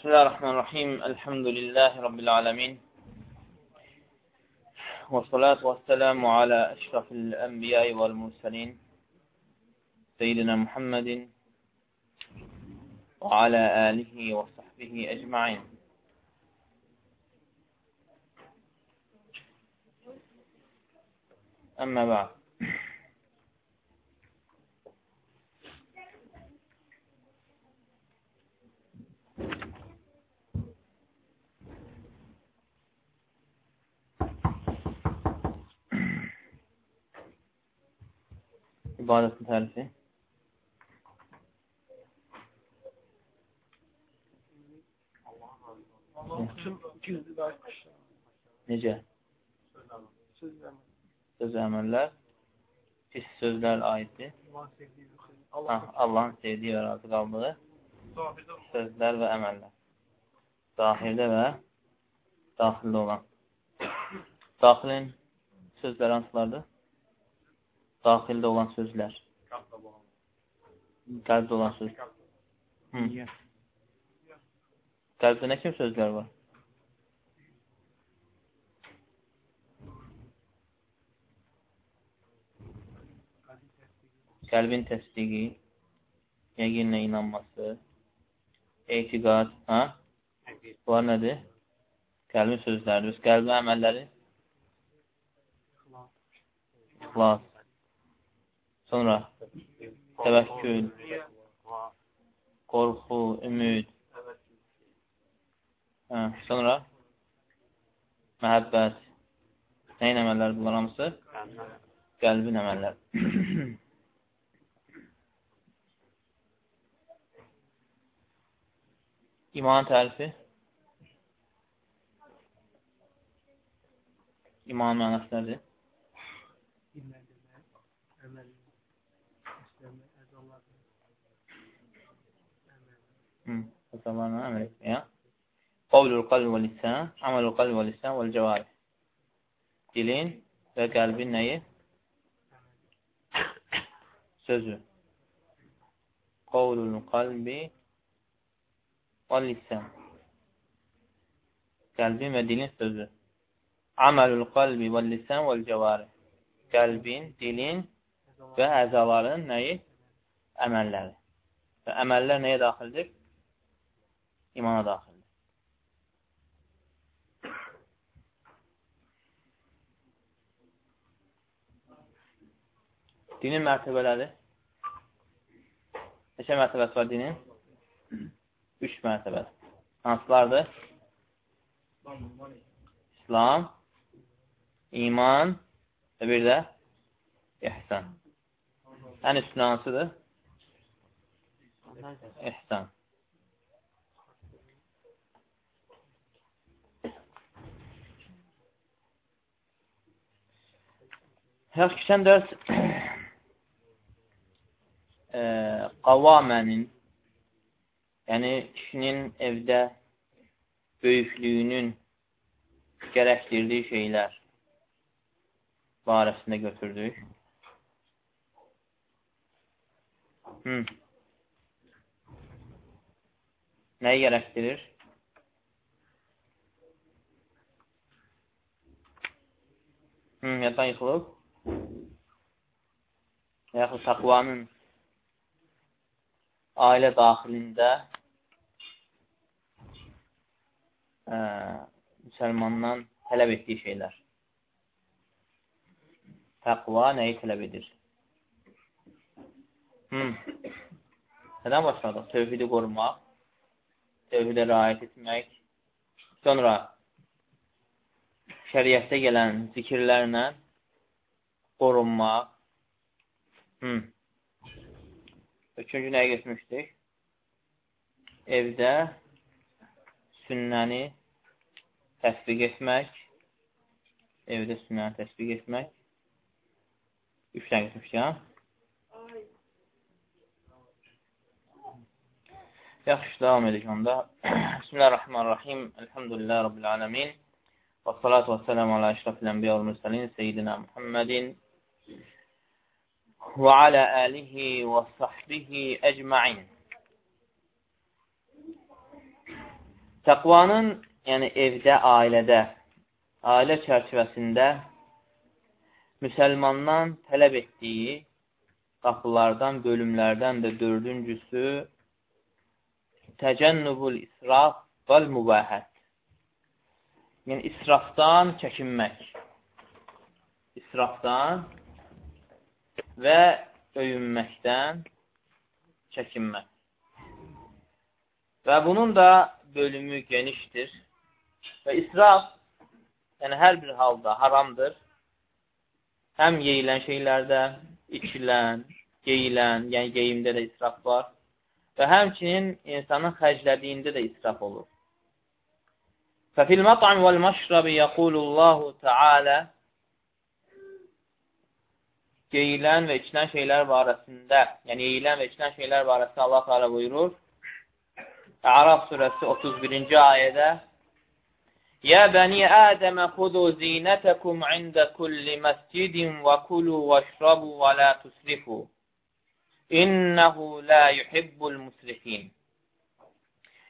بسم الله الرحمن الرحيم. الحمد لله رب العالمين. والصلاة والسلام على أشرف الأنبياء والمرسلين سيدنا محمد وعلى آله وصحبه أجمعين. أما بعد. İbadetin tarifi. Necə? Söz əməllər pis sözlər aiddir. Allahın sevdiyi və razı qaldığı sözlər və əməllər. Zahirdə və daxildə olan. Daxilin sözlər hansılardır? Daxildə olan sözlər. Qəlbdə olan sözlər. Hı. Qəlbdə nə kimi sözlər var? Qəlbin təsdiqi, yəqinlə inanması, etiqad, ha? Bunlar nədir? Qəlbin sözləridir. Qəlbin əməlləri? İxlas. Sonra təvəkkül, qorxu, ümid. Hə, sonra məhəbbət. Nəyin əməlləri bunlar hamısı? Qəlbin əməlləri. İmanın tərifi? İmanın mənası nədir? Əzələrlə əməl etməyə. Qavlul qalb və lisən, əməlul qalb və lisən və cəvarih. Dilin və qəlbin nəyi? Sözü. Qavlul qalbi və lisən. Qəlbin və dilin sözü. Əməlul qalbi və lisən və cəvarih. Qəlbin, dilin və əzaların nəyi? Əməlləri. Və əməllər nəyə daxildir? İmana daxildir. Dinin mərtəbələri Neçə mərtəbəsi var dinin? Üç mərtəbəsi. Hansılardır? İslam, iman və bir də ihsan. Ən üstün hansıdır? İhsan. Yaxşı, keçən dərs e, qavamənin, yəni kişinin evdə böyüklüyünün gərəkdirdiyi şeylər barəsində götürdük. Hı. Nəyi gərəkdirir? Hı, yaddan yıxılıb yaxud təqvanın ailə daxilində ə, müsəlmandan tələb etdiyi şeylər. Təqva nəyi tələb edir? Hmm. Nədən başladıq? Tövhidi qorumaq, tövhidə rayət etmək, sonra şəriətdə gələn zikirlərlə qorunmaq. Hmm. Üçüncü nəyə geçmişdik? Evdə sünnəni təsbiq etmək. Evdə sünnəni təsbiq etmək. Üç nəyə geçmişdik, ha? Yaxşı, devam edik onda. Bismillahirrahmanirrahim. Elhamdülillah, Rabbil alemin. Və salatu və selamu ala əşrafil ənbiya və mürsəlin, Seyyidina Muhammedin وعلى آله وصحبه أجمعين Təqvanın, yəni evdə, ailədə, ailə çərçivəsində müsəlmandan tələb etdiyi qapılardan, bölümlərdən də dördüncüsü təcənnubul israf vəl mübahət. Yəni, israfdan çəkinmək. İsrafdan və öyünməkdən çəkinmək. Və bunun da bölümü genişdir. Və israf, yəni hər bir halda haramdır. Həm yeyilən şeylərdə, içilən, geyilən, yəni geyimdə də israf var. Və həmçinin insanın xərclədiyində də israf olur. Fəfil mat'am vəl məşrabi yəqulullahu Teala Geyilən və içilən şeylər barəsində, yəni yeyilən və içilən şeylər barəsində Allah Teala buyurur. Əraf surəsi 31-ci ayədə Ya bəni Ədəmə xudu zinətəkum ində kulli məscidin və kulu və şrabu və la tusrifu. İnnəhu la yuhibbul musrifin.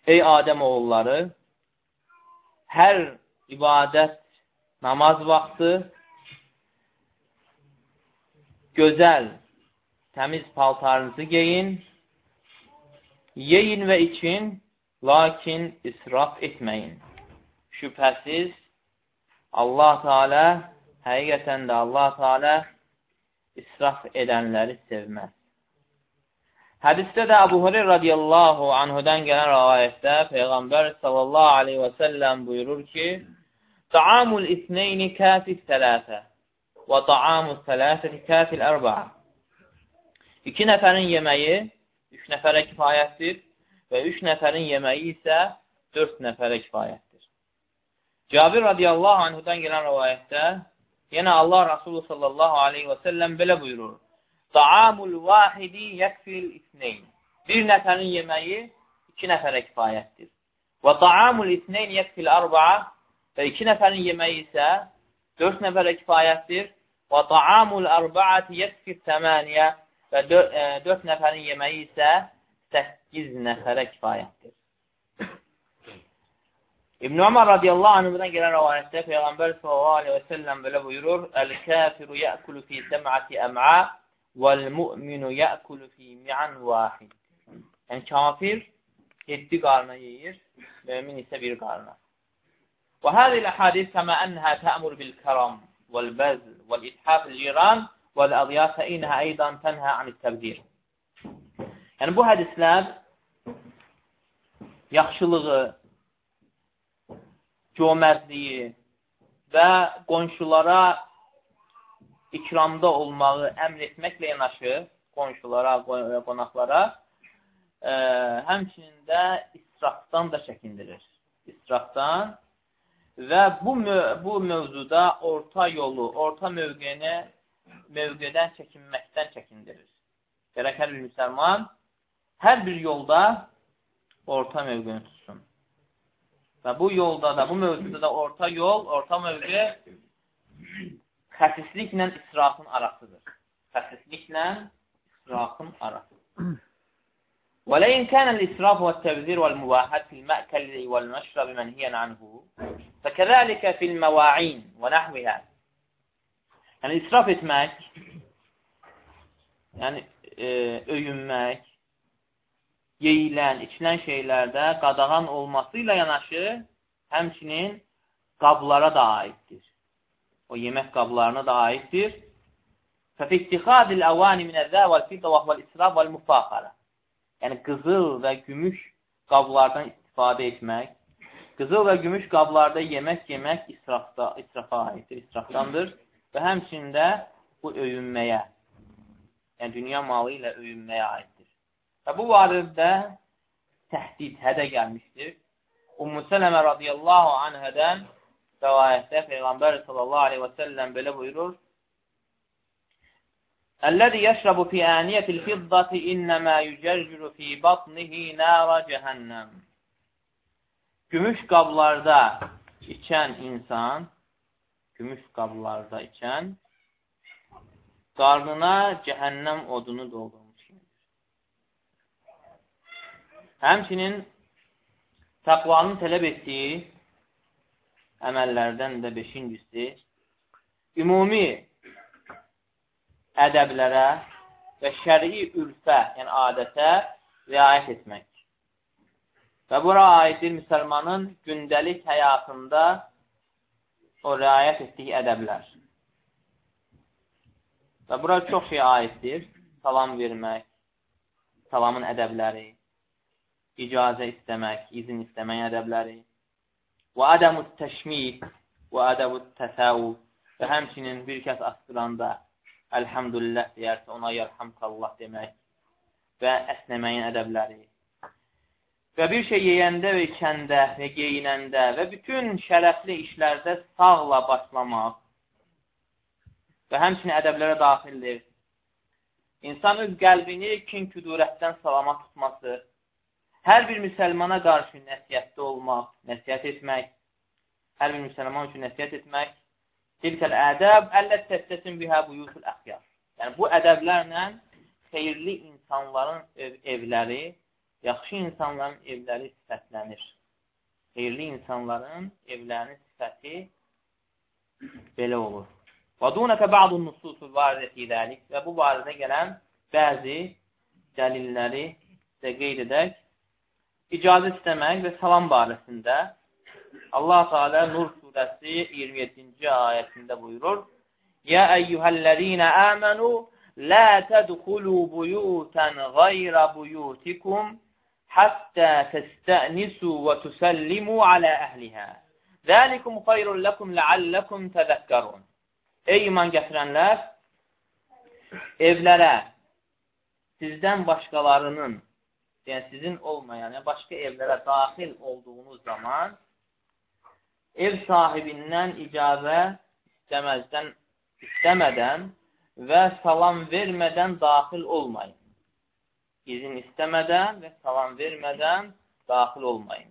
Ey Adəm oğulları, hər ibadət namaz vaxtı gözəl, təmiz paltarınızı geyin Yeyin və için, lakin israf etməyin. Şübhəsiz, Allah Teala, həqiqətən də Allah Teala israf edənləri sevməz. Hədisdə də Əbu Hureyr radiyallahu anhudan gələn rəvayətdə Peyğəmbər sallallahu aleyhi və səlləm buyurur ki, Taamul isneyni kafis sələsə və taamul sələsəti kafil ərba'a. İki nəfərin yeməyi üç nəfərə kifayətdir və üç nəfərin yeməyi isə dörd nəfərə kifayətdir. Cabir radiyallahu anhudan gələn rəvayətdə yenə Allah Rasulü sallallahu aleyhi və səlləm belə buyurur. Taamul vahidi yəkfil isneyn. Bir nəfərin yeməyi iki nəfərə kifayətdir. Və taamul isneyn yəkfil arba'a və iki nəfərin yeməyi isə dörd nəfərə kifayətdir. Və taamul arba'ati yəkfil təməniyə və dörd, e, dörd nəfərin yeməyi isə 8 nəfərə kifayətdir. İbn Ömər radiyallahu anhudan gələn rəvayətdə Peyğəmbər sallallahu aleyhi və səlləm belə buyurur: "Əl-kafiru ya'kulu fi sab'ati am'a vəl-mu'minu ya'kulu fi mi'an vahid." Yəni kafir 7 qarna yeyir, mömin isə bir qarna. Və həzil hadis kəmə ənhə tə'mur bil karam vəl-bəzl vəl-ithaf al-jiran وَالْأَضْيَافَ اِنَّهَا اَيْضًا تَنْهَا عَنِ التَّبْذِيرِ Yəni, bu hədislər yaxşılığı, cömərtliyi və qonşulara ikramda olmağı əmr etməklə yanaşı, qonşulara, qonaqlara, ə, həmçinin də israfdan da çəkindirir. İsrafdan və bu, bu mövzuda orta yolu, orta mövqeni mövqedən çəkinməkdən çəkindirir. Gərək hər bir müsəlman hər bir yolda orta mövqeni tutsun. Və bu yolda da, bu mövzuda da orta yol, orta mövqe xəsisliklə israfın arasıdır. Xəsisliklə israfın arasıdır. ولئن كان الإسراف والتبذير والمباحات في المأكل والمشرب منهيا عنه فكذلك في المواعين ونحوها Yəni, israf etmək, yəni e, öyünmək, yeyilən, içilən şeylərdə qadağan olması ilə yanaşı, həmçinin qablara da aiddir. O yemək qablarına da aiddir. Fəfi ittixadil əvani minəzzə vəl-fiddə və vəl-israf vəl-mufaxara. Yəni, qızıl və gümüş qablardan istifadə etmək, qızıl və gümüş qablarda yemək yemək israfda, israfa aiddir, israfdandır və həmçində bu öyünməyə, yəni dünya malı ilə öyünməyə aiddir. Və bu barədə təhdid, hədə gəlmişdir. Ummu Sələmə radiyallahu anhədən rəvayətdə Peyğəmbər sallallahu aleyhi və səlləm belə buyurur, Əl-ləzi yəşrəbu fi əniyətil fiddati innəmə yücərciru fi batnihi nəra cəhənnəm. Gümüş qablarda içən insan gümüş qablarda ikən qarnına cəhənnəm odunu doldurmuş. Həmçinin Təqvanın tələb etdiyi əməllərdən də beşincisi ümumi ədəblərə və şəri ürfə, yəni adətə riayət etmək. Və bura aiddir müsəlmanın gündəlik həyatında o riayət etdiyi ədəblər. Və bura çox şey aiddir. Salam vermək, salamın ədəbləri, icazə istəmək, izin istəmək ədəbləri və ədəmü təşmid və ədəmü təsəvvüb və həmçinin bir kəs asqıranda əlhəmdülillah deyərsə ona yarhamkallah demək və əsnəməyin ədəbləri və bir şey yeyəndə və içəndə və geyinəndə və bütün şərəfli işlərdə sağla başlamaq və həmçinin ədəblərə daxildir. İnsan öz qəlbini kin-küdurətdən salamat tutması, hər bir müsəlmana qarşı nəsiyyətdə olmaq, nəsiyyət etmək, hər bir müsəlman üçün nəsiyyət etmək, tilkəl ədəb əllət təstəsin bihə buyutul əxyar. Yəni, bu ədəblərlə xeyirli insanların ev evləri, yaxşı insanların evləri sifətlənir. Xeyirli insanların evlərinin sifəti belə olur. Və dunəkə ba'dun nususul varidəti dəlik və bu barədə gələn bəzi dəlilləri də qeyd edək icazə istəmək və salam barəsində Allah Teala Nur surəsi 27-ci ayəsində buyurur: Ya eyyuhellezina amanu la tadkhulu buyutan ghayra buyutikum hatta testa'nisu və tusallimu ala ahliha. Zalikum khayrun lakum la'allakum tadhakkarun. Ey iman gətirənlər, evlərə sizdən başqalarının yəni sizin olmayan, yəni başqa evlərə daxil olduğunuz zaman ev sahibindən icazə istəməzdən, istəmədən və salam vermədən daxil olmayın. İzin istəmədən və salam vermədən daxil olmayın.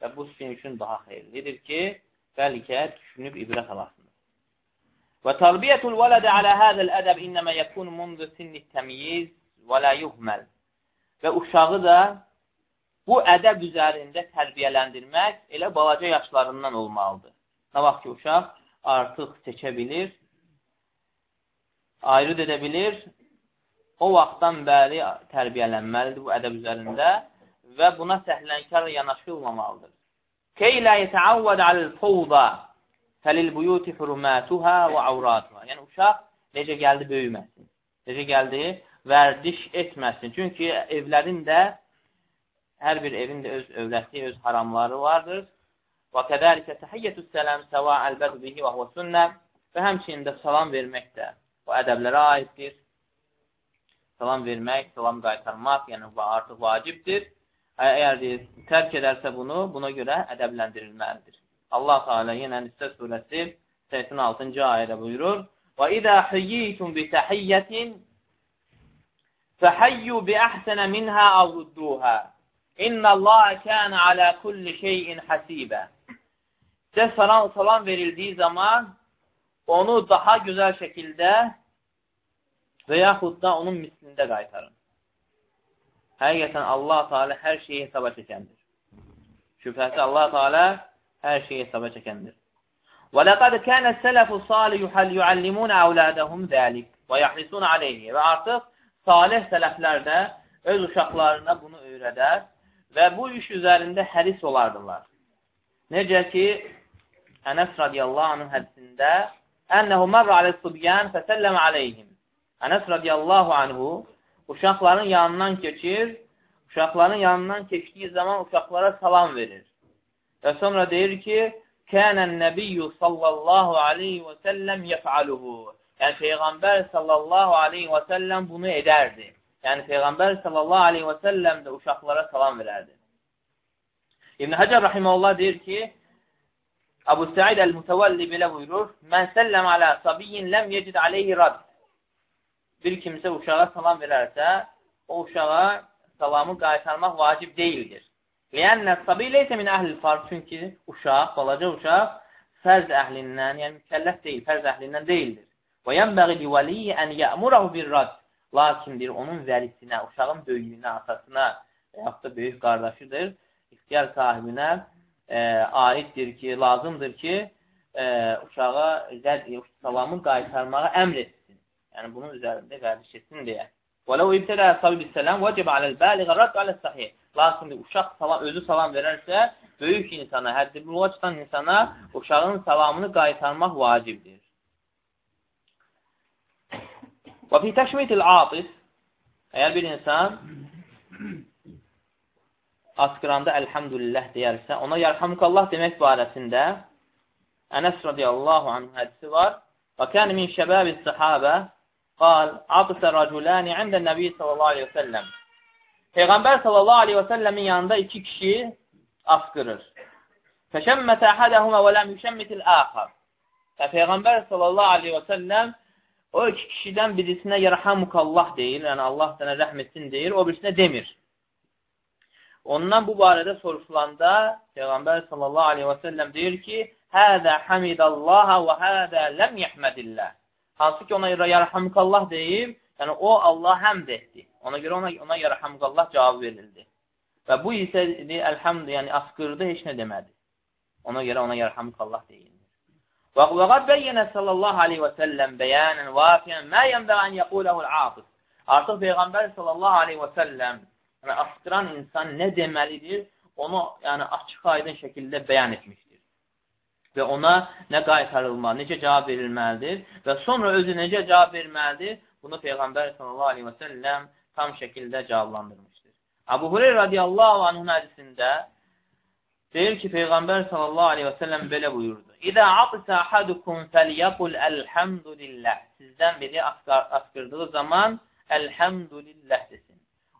Və bu sizin üçün daha xeyirlidir ki, bəlkə düşünüb ibrət alasınız. Və tərbiyyətul vələdə alə hədəl ədəb innəmə yəkun mundu sinni təmyiz və lə yuhməl və uşağı da bu ədəb üzərində tərbiyələndirmək elə balaca yaşlarından olmalıdır. Nə vaxt ki, uşaq artıq seçə bilir, ayrı edə bilir, o vaxtdan bəri tərbiyələnməlidir bu ədəb üzərində və buna səhlənkar yanaşılmamalıdır. Key la yetəavvəd aləl-fovda fəlil-buyuti hürmətühə və avratuhə. Yəni, uşaq necə gəldi böyüməsin, necə gəldi vərdiş etməsin. Çünki evlərin də, Hər bir evin də öz övrəti, öz haramları vardır. Və qədərikə təhiyyətü sələm səva əlbəd bihi və huvə sünnə və həmçində salam vermək də bu ədəblərə aiddir. Salam vermək, salam qaytarmaq, yəni artıq vacibdir. Əgər deyir, tərk edərsə bunu, buna görə ədəbləndirilməlidir. Allah Teala yenə Nisə surəsi 86-cı ayədə buyurur: "Və izə hiyyitum bi tahiyyatin fahayyu bi ahsana minha aw rudduha." İnna Allah kana ala kulli şeyin hasiba. Size salam, salam verildiği zaman onu daha güzel şekilde veyahut da onun mislinde qaytarın. Həqiqətən Allah Teala hər şeyi hesaba çəkəndir. Şübhəsi Allah Teala hər şeyi hesaba çəkəndir. وَلَقَدْ كَانَ السَّلَفُ صَالِحُ يُعَلِّمُونَ أَوْلَادَهُمْ ذَلِكَ وَيَحْرِسُونَ عَلَيْهِ Və artıq salih sələflər də öz uşaqlarına bunu öyrədər və bu iş üzərində həris olardılar. Necə ki, Ənəs radiyallahu anın hədisində Ənəhu mərrə aləs-subyan fəsəlləm aleyhim. Ənəs radiyallahu anhu uşaqların yanından keçir, uşaqların yanından keçdiyi zaman uşaqlara salam verir. Və sonra deyir ki, Kənən nəbiyyü sallallahu aleyhi və səlləm yəf'aluhu. Yəni, Peyğəmbər sallallahu aleyhi və səlləm bunu edərdi. Yəni, Peyğəmbər sallallahu aleyhi və səlləm də uşaqlara salam verərdi. İbn Həcər Rahiməllah deyir ki, Əbu Səid Əl-Mütəvəlli belə buyurur, Mən səlləm alə sabiyyin ləm yecid aleyhi rad. Bir kimsə uşağa salam verərsə, o uşağa salamı qaytarmaq vacib deyildir. Liyənnə sabi leysə min əhlil farq. Çünki uşaq, balaca uşaq fərz əhlindən, yəni mükəlləf deyil, fərz əhlindən deyildir. Və yənbəği li vəliyyə ən yəmurahu bir rad. Lakin bir onun vəlisinə, uşağın böyüyünə, atasına və yaxud da böyük qardaşıdır, ixtiyar sahibinə e, aiddir ki, lazımdır ki, e, uşağa zəd, salamı qaytarmağa əmr etsin. Yəni, bunun üzərində qardiş etsin deyə. وَلَوْ اِبْتَدَى أَصْحَابِ بِالسَّلَامِ وَجَبَ عَلَى الْبَالِغَ رَدْ عَلَى الصَّحِيحِ Lakin uşaq salam, özü salam verərsə, böyük insana, həddi buluğa çıxan insana uşağın salamını qaytarmaq vacibdir. Və fi təşmitil atis Əgər bir insan asqıranda əlhəmdülillah deyərsə, ona yarhamukallah demək barəsində Ənəs radiyallahu anh hədisi var. Və kən min şəbəbi səhabə qal, atısə rəculəni əndə nəbi sallallahu aleyhi və səlləm. Peyğəmbər sallallahu aleyhi və səlləmin yanında iki kişi asqırır. Fəşəmmətə əhədəhumə və ləm yüşəmmitil əxər. Və Peyğəmbər sallallahu aleyhi və səlləm O iki kişidən birisinə yarhamukallah deyir, yəni Allah sənə rəhm etsin deyir, o birisinə demir. Ondan bu barədə soruşulanda Peyğəmbər sallallahu aleyhi və səlləm deyir ki, Hədə hamidallaha və hədə ləm yəhmədillah. Hansı ki, ona yarhamukallah deyib, yəni o Allah həmd etdi. Ona görə ona, ona yarhamukallah cavab verildi. Və bu isə əlhamd, yəni asqırdı, heç nə demədi. Ona görə ona yarhamukallah deyil. وقد بين صلى الله عليه وسلم بيانا وافيا ما ينبغي أن يقوله العاطف. Artıq Peyğəmbər sallallahu aleyhi və səlləm yəni, astıran insan nə deməlidir, onu yəni, açıq aydın şəkildə bəyan etmişdir. Və ona nə qaytarılmalı, necə cavab verilməlidir və sonra özü necə cavab verməlidir, bunu Peyğəmbər sallallahu aleyhi və səlləm tam şəkildə cavablandırmışdır. Abu Hureyr radiyallahu anhın hədisində deyir ki, Peyğəmbər sallallahu aleyhi və səlləm belə buyurdu. İdə aqsə ahadukum fəliyəqul əlhəmdülillah. Sizdən biri asqırdığı zaman əlhəmdülillah desin.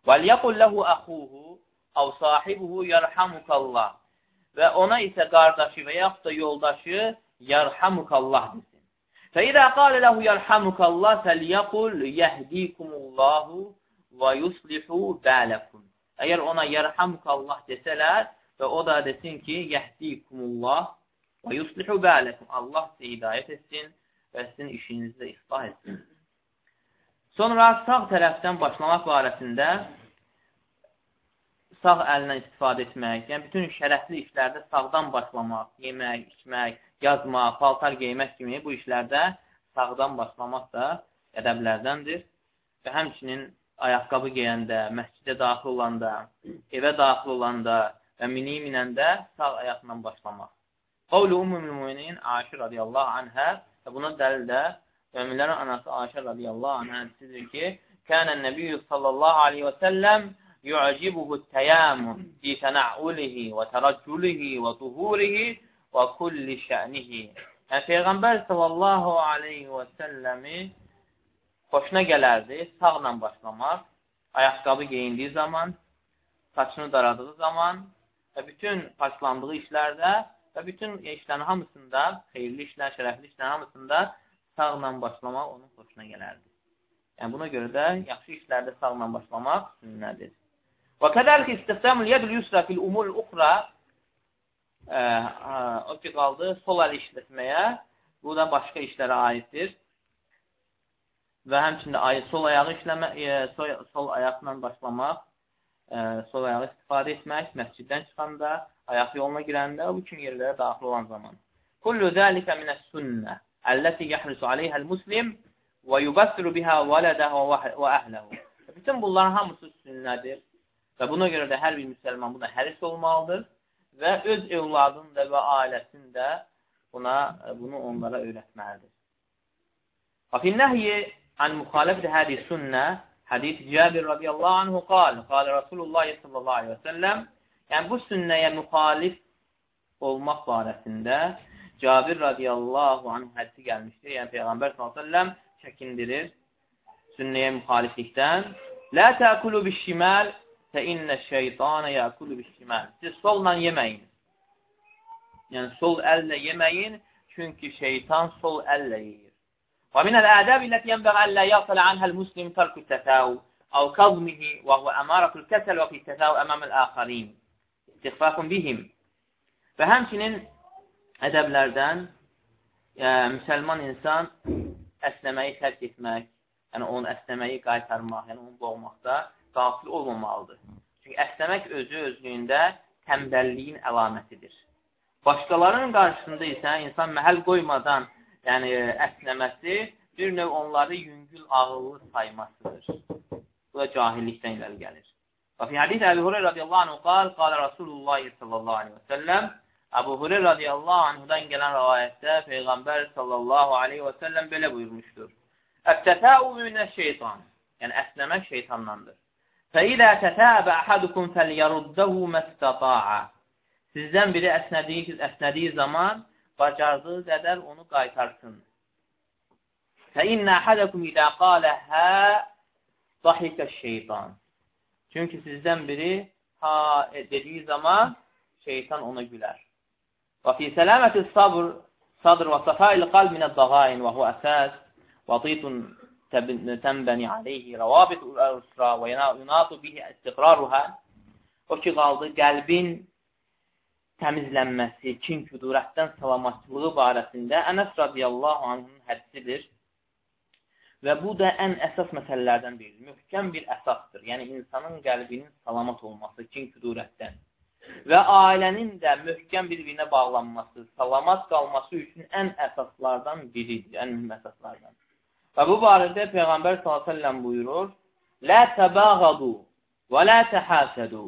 Vəliyəqul ləhu əxuhu əv sahibuhu yərhamukallah. Və ona isə qardaşı və yaxud da yoldaşı yərhamukallah desin. Fəidə qalə ləhu yərhamukallah fəliyəqul yəhdikumullahu və yuslihu bələkum. Əgər ona yərhamukallah desələr və o da desin ki, yəhdikumullah Və yuslihu bələkum. Allah sizə hidayət etsin və sizin işinizi də islah etsin. Sonra sağ tərəfdən başlamaq barəsində sağ əlinə istifadə etmək, yəni bütün şərəfli işlərdə sağdan başlamaq, yemək, içmək, yazmaq, paltar geymək kimi bu işlərdə sağdan başlamaq da ədəblərdəndir. Və həmçinin ayaqqabı geyəndə, məscidə daxil olanda, evə daxil olanda və mini minəndə sağ ayaqla başlamaq. Qavlu Ummul Müminin Aşir radiyallahu anhə və buna dəlil də müminlərin anası Aşir radiyallahu anhə hədisidir ki, Kənən Nəbiyyü sallallahu aleyhi və səlləm yu'cibuhu təyamun fi tənəulihi və tərəcculihi və tuhurihi və kulli şənihi. Yəni, Peyğəmbər sallallahu aleyhi və səlləmi xoşuna gələrdi sağla başlamaq, ayaqqabı geyindiyi zaman, saçını daradığı zaman və bütün başlandığı işlərdə Və bütün işlərin hamısında, xeyirli işlər, şərəfli işlərin hamısında sağla başlamaq onun xoşuna gələrdi. Yəni, buna görə də yaxşı işlərdə sağla başlamaq sünnədir. Və kədəlik istixdamul yədül yusra fil umul uxra o ki, qaldı sol əl işlətməyə, bu da başqa işlərə aiddir. Və həmçində sol ayağı işləmə, e, sol, sol ayaqla başlamaq, e, sol ayağı istifadə etmək, məsciddən çıxanda, ayaq yoluna girəndə bu kimi yerlərə daxil olan zaman. Kullu zəlikə minəs sünnə əlləti yəhrisu aleyhəl muslim və yubəssiru bihə vələdəhə və əhləhu. Bütün bunların hamısı sünnədir və buna görə də hər bir müsəlman buna həris olmalıdır və öz evladını və ailəsini də buna, bunu onlara öyrətməlidir. Və fi nəhyi an müxalifdə hədi sünnə hadis Cabir radiyallahu anhu qal, qal Rasulullah sallallahu aleyhi və səlləm Yəni, bu sünnəyə müxalif olmaq barəsində Cabir radiyallahu anh hədisi gəlmişdir. Yəni, Peyğəmbər s.ə.v çəkindirir sünnəyə müxaliflikdən. Lə təəkulu bişiməl fə innə şeytanə yəkulu bişiməl. Siz solla yeməyin. Yəni, sol əllə yeməyin, çünki şeytan sol əllə yeyir. Ədəb illəti yənbəğə əllə yasələ anhəl muslim tərkü tətəv əv qazmihi və huvə əmarətul kəsəl və fi tətəv əməməl əxərin istiğfaqun bihim. Və həmçinin ədəblərdən yəni, müsəlman insan əsnəməyi tərk etmək, yəni onun əsnəməyi qaytarmaq, yəni onu boğmaqda qafil olmamalıdır. Çünki əsnəmək özü özlüyündə təmbəlliyin əlamətidir. Başqalarının qarşısında isə insan məhəl qoymadan yəni, əsnəməsi bir növ onları yüngül, ağıllı saymasıdır. Bu da cahillikdən irəli gəlir. Və fi hadis Əbi Hureyra radiyallahu anhu qal, qal Rasulullah sallallahu aleyhi və səlləm Əbu Hureyra radiyallahu anhudan gələn rəvayətdə Peyğəmbər sallallahu aleyhi və səlləm belə buyurmuşdur. Əftətəu minə şeytan. Yəni, əsnəmək şeytandandır. Fəilə tətəbə əhədukum fəlyəruddahu məstəta'a. Sizdən biri əsnədiyi, əsnədiyi zaman bacardığı qədər onu qaytarsın. Fə innə hədəkum ilə qaləhə dahikə şeytan. Çünki sizdən biri ha e, dediyi zaman şeytan ona gülər. Və fi sələməti sabr sadr və səfail qalb minə dağain və hu əsas və titun tənbəni aleyhi rəvabit əl-usra və yunatu bihi istiqraruhə O ki, qaldı qəlbin təmizlənməsi, kin küdurətdən salamatçılığı barəsində Ənəs radiyallahu anhın hədisidir. Və bu da ən əsas məsələlərdən biridir. Möhkəm bir əsasdır. Yəni, insanın qəlbinin salamat olması, kin küdurətdən və ailənin də möhkəm bir-birinə bağlanması, salamat qalması üçün ən əsaslardan biridir, ən mühüm əsaslardan. Və bu barədə Peyğəmbər s.ə.v buyurur, Lə təbəğadu və lə təhəsədu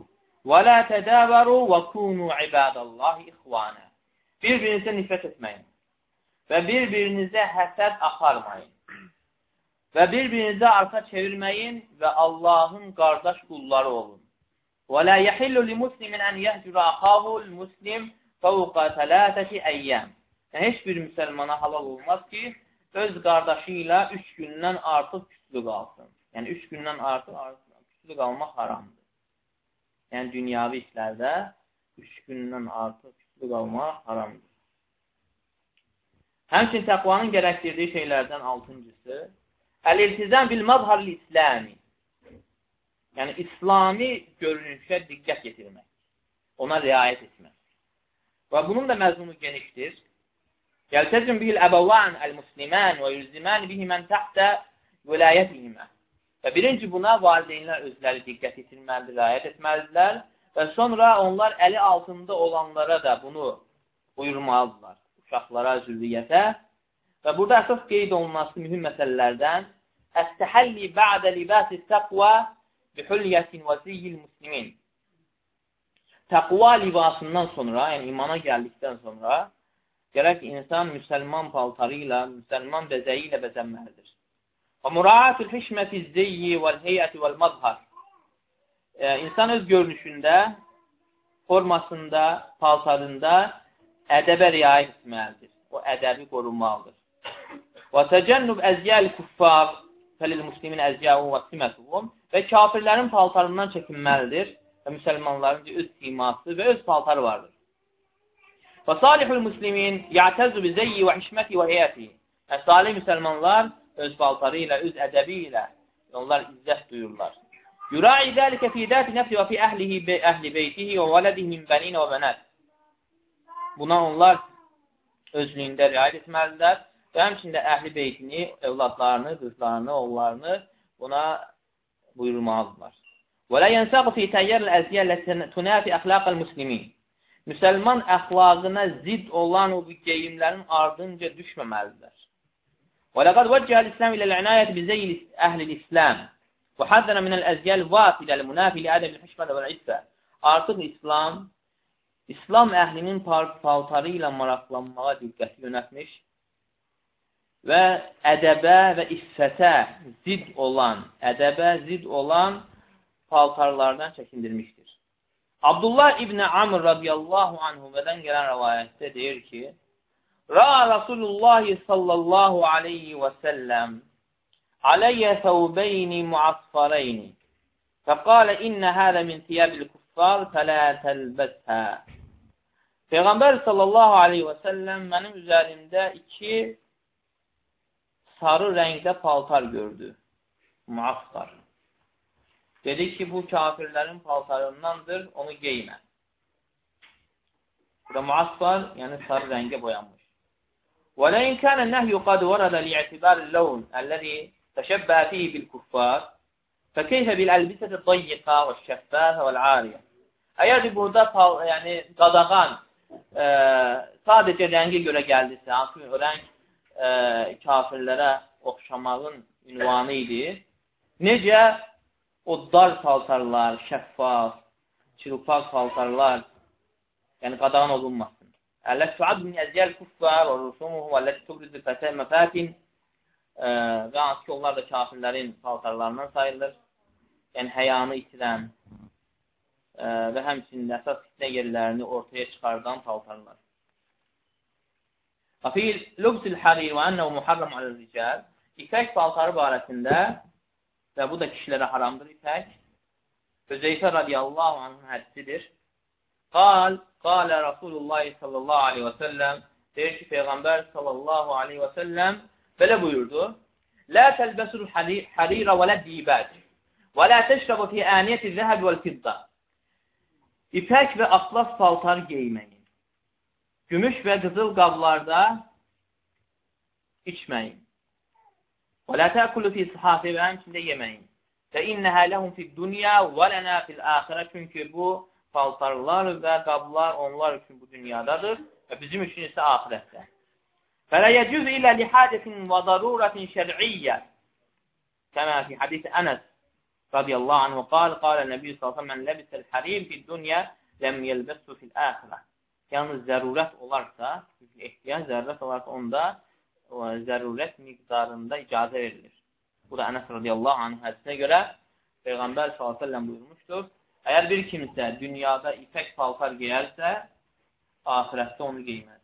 və lə tədəvəru və kunu ibadallahi ixvanə. Bir-birinizə nifrət etməyin və bir-birinizə həsəd aparmayın və bir-birinizə arxa çevirməyin və Allahın qardaş qulları olun. ولا يحل لمسلم أن يهجر أخاه المسلم فوق ثلاثة əyyəm. Yəni, heç bir müsəlmana halal olmaz ki, öz qardaşı ilə üç gündən artıq küslü qalsın. Yəni, üç gündən artıq, artıq küslü qalmaq haramdır. Yəni, dünyavi işlərdə üç gündən artıq küslü qalmaq haramdır. Həmçin təqvanın gərəkdirdiyi şeylərdən altıncısı, əl-iltizam bil-mazhar-l-İslami Yəni, İslami görünüşə diqqət yetirmək, ona riayət etmək. Və bunun da məzmunu genişdir. Yəltəcüm bihil əbəvan əl-muslimən və yüzlimən bihi mən təhtə vilayətihimə. Və birinci buna valideynlər özləri diqqət yetirməlidir, riayət etməlidirlər və sonra onlar əli altında olanlara da bunu buyurmalıdırlar, uşaqlara, zürriyyətə. Və burada əsas qeyd olunması mühüm məsələlərdən Əstəhəlli bə'də libas-i təqva bihülyətin və ziyyil muslimin. Təqva libasından sonra, yəni imana gəldikdən sonra, gərək insan müsəlman paltarı ilə, müsəlman bəzəyi ilə bəzənməlidir. Və muraatul hişməti zeyyi vəl heyəti vəl mazhar. E, insan öz görünüşündə, formasında, paltarında ədəbə riayət etməlidir. O ədəbi qorunmalıdır. Və təcənnub əzyəl kuffar fəlil muslimin əzyəhu və simətuhum və kafirlərin paltarından çəkinməlidir və müsəlmanların öz siması və öz paltarı vardır. Və salihul muslimin yətəzu bi zeyyi və hişməti və heyəti. Və salih müsəlmanlar öz paltarı ilə, öz ədəbi ilə onlar izzət duyurlar. Yurai zəlikə fi dəti nəfsi və fi əhlihi be əhli beytihi və vələdihi min bəninə və bənət. Buna onlar özlüyündə riayət etməlidirlər və həmçində əhli beytini, evladlarını, qızlarını, oğullarını buna buyurmalıdırlar. Və la yənsəqu fi təyyər əziyyə tunafi əxlaqal muslimin. Müsəlman əxlaqına zid olan o geyimlərin ardınca düşməməlidir. L'inayyət bi zeyl əhlil İslam və haddana min əl-əziyyəl vafilə l-munafi li ədəb l-hişmədə və l-iffə. Artıq İslam, İslam əhlinin paltarı ilə maraqlanmağa diqqəti yönətmiş və ədəbə və iffətə zid olan, ədəbə zid olan paltarlardan çəkindirmişdir. Abdullah İbn Amr radiyallahu anhumədən gələn rəvayətdə deyir ki, Ra Rasulullah sallallahu aleyhi və səlləm aleyyə thəvbəyni muasfareyni fəqalə innə hədə min tiyabil kuffar fələ təlbəshə Peyğəmbər sallallahu aleyhi və səlləm mənim üzərimdə iki sarı rəngdə paltar gördü. Muaffar. Dedi ki, bu kafirlərin paltarındandır, onu geymə. Burada muaffar, yəni sarı rəngə boyanmış. وَلَيْنْ كَانَ النَّهْيُ قَدْ وَرَدَ لِيَعْتِبَارِ اللَّوْنِ الَّذِي تَشَبَّهَ فِيهِ بِالْكُفَّارِ فَكَيْفَ بِالْأَلْبِسَةِ الضَّيِّقَةِ وَالشَّفَّافَةِ وَالْعَارِيَةِ Əgər burada yəni, qadağan e, sadəcə rəngi görə gəldisə, hansı o rəng e, kafirlərə oxşamağın ünvanı idi, necə o dar paltarlar, şəffaf, çılpaq paltarlar, yəni qadağan olunmasın. Əllə tuad min əziyyəl kuffar və rusumuhu və ləti tubrizi fətə məfətin və hansı ki, onlar da kafirlərin paltarlarından sayılır. Yəni, həyanı itirən, və həmçinin əsas fitnə yerlərini ortaya çıxardan paltarlar. Fi lubsil harir və ənəhu muharram aləl rical İpək paltarı barəsində və bu da kişilərə haramdır ipək. Özeyfə radiyallahu anhın hədisidir. Qal, qalə Rasulullah sallallahu aleyhi və səlləm deyir ki, Peyğəmbər sallallahu aleyhi və səlləm belə buyurdu. Lə təlbəsul harirə və lə dibət və lə təşrəbu fi aniyyəti zəhəb vəl fidda İpək və atlas paltar geyməyin. Gümüş və qızıl qablarda içməyin. Və lə təəkulu fi sıhafə və həmçində yeməyin. Və innəhə ləhum fi dünya və lənə fil əxirə. Çünki bu paltarlar və qablar onlar üçün bu dünyadadır və bizim üçün isə ahirətdə. Fələ yəcüz ilə lihadətin və darurətin şər'iyyə. Kəmə fi hadisi Ənəs radiyallahu anhu qal, qalə Nəbi sallallahu mən ləbisəl hərir fi dünya ləm yəlbəsu fil əxirə. Yalnız zərurət olarsa, ehtiyac zərurət olarsa onda zərurət miqdarında icazə verilir. Bu da Ənəs radiyallahu anh hədisinə görə Peyğəmbər s.ə.v buyurmuşdur. Əgər bir kimsə dünyada ipək paltar geyərsə, ahirətdə onu geyməz.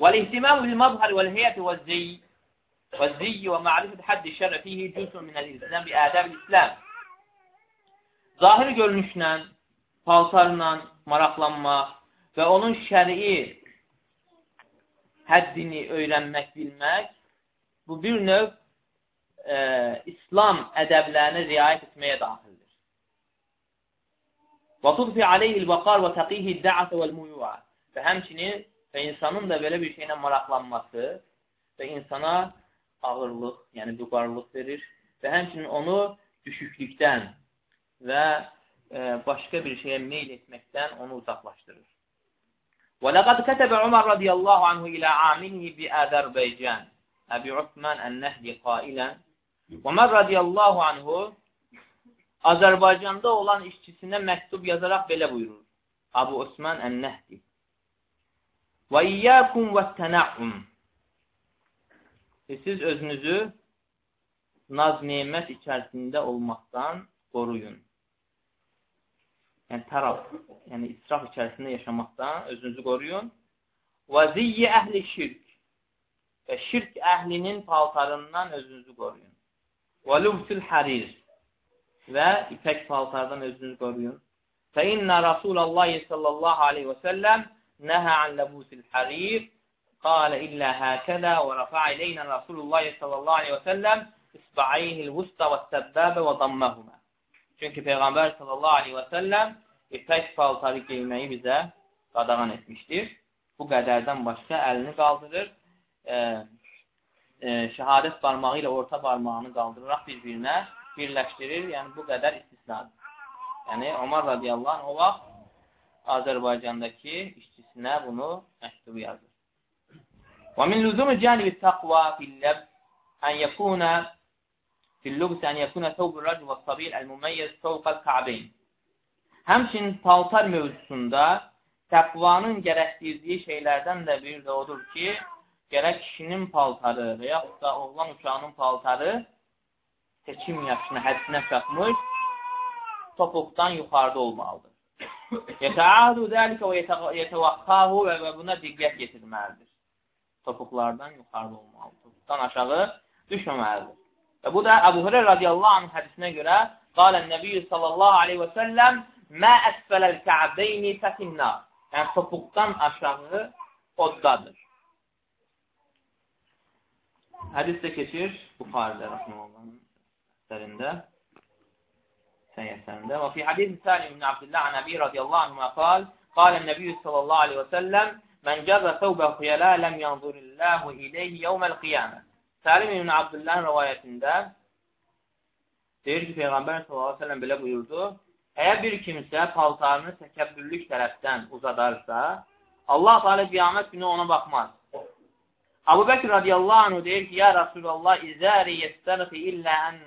وَالِهْتِمَامُ بِالْمَظْهَرِ وَالْهِيَةِ وَالزِّيِّ والزي ومعرفة حد الشر فيه cüz'un minəl İslam bi ədəb İslam. Zahir görünüşlə, paltarla maraqlanmaq və onun şərii həddini öyrənmək, bilmək, bu bir növ e, İslam ədəblərinə riayət etməyə daxildir. Və tudfi aleyhil vaqar və təqihi də'atə vəl-muyu'a və həmçinin və insanın da belə bir şeylə maraqlanması və insana ağırlıq, yəni vüqarlıq verir və həmçinin onu düşüklükdən və e, başqa bir şeyə meyl etməkdən onu uzaqlaşdırır. Və ləqad kətəbə Umar radiyallahu anhu ilə amilihi bi Ədərbəycan Əbi Osman Ən-Nəhdi qailən Umar radiyallahu anhu Azərbaycanda olan işçisinə məktub yazaraq belə buyurur. Abu Osman Ən-Nəhdi Və iyyəkum və tənəum E, siz özünüzü naz nemət içərisində olmaqdan qoruyun. Yəni, təraf, yəni israf içərisində yaşamaqdan özünüzü qoruyun. Və ziyyə əhli şirk və şirk əhlinin paltarından özünüzü qoruyun. Və lübsül hərir və ipək paltardan özünüzü qoruyun. Fə innə Rasulallah sallallahu aleyhi və səlləm nəhə ən ləbusil hərir قال إلا هكذا ورفع إلينا رسول الله صلى الله عليه وسلم İsba'ayhil الوسطى والسبابة وضمهما. Çünki Peyğəmbər sallallahu aleyhi və səlləm ipək paltarı geyməyi bizə qadağan etmişdir. Bu qədərdən başqa əlini qaldırır, e, e, şəhadət barmağı ilə orta barmağını qaldıraraq bir-birinə birləşdirir, yəni bu qədər istisnadır. Yəni, Omar radiyallahu anh o vaxt Azərbaycandakı işçisinə bunu məktubu yazır. Və min lüzumu cənibi təqva filləb ən yəkuna fillubs ən yəkuna təvbü rəcv və sabil əl-müməyyəz təvqəl kəbəyn. Həmçinin paltar mövzusunda təqvanın gərəkdirdiyi şeylərdən də bir də odur ki, gərək kişinin paltarı və yaxud da oğlan uşağının paltarı seçim yaşına, həddinə çatmış topuqdan yuxarıda olmalıdır. Yətəadu dəlikə və yətəvəqqahu və buna diqqət yetirməlidir topuqlardan yuxarıda olmalı, topuqdan aşağı düşməməlidir. Və bu da Əbu Hürə radiyallahu anh hədisinə görə qalən Nəbiyyü sallallahu aleyhi və səlləm mə əsfələl kə'beyni fəfinnar. Yəni, topuqdan aşağı oddadır. Hədis də keçir Buxarədə rəhməllahın əsərində, səyyəsində. Və fi hadis Salim ibn Abdullah an Əbi radiyallahu anhümə qal, qalən Nəbiyyü sallallahu aleyhi və səlləm Mən cərrə səvbə xiyələ ləm yanzurilləhu ileyhi yevməl qiyamə. Səlim ibn Abdullahın rəvayətində deyir ki, Peyğəmbər s.ə.v belə buyurdu, Əgər bir kimsə paltarını təkəbbürlük tərəfdən uzadarsa, Allah Teala qiyamət günü ona baxmaz. Abu Bekir radiyallahu anhu deyir ki, ya Resulallah, izəri yestərxi illə ən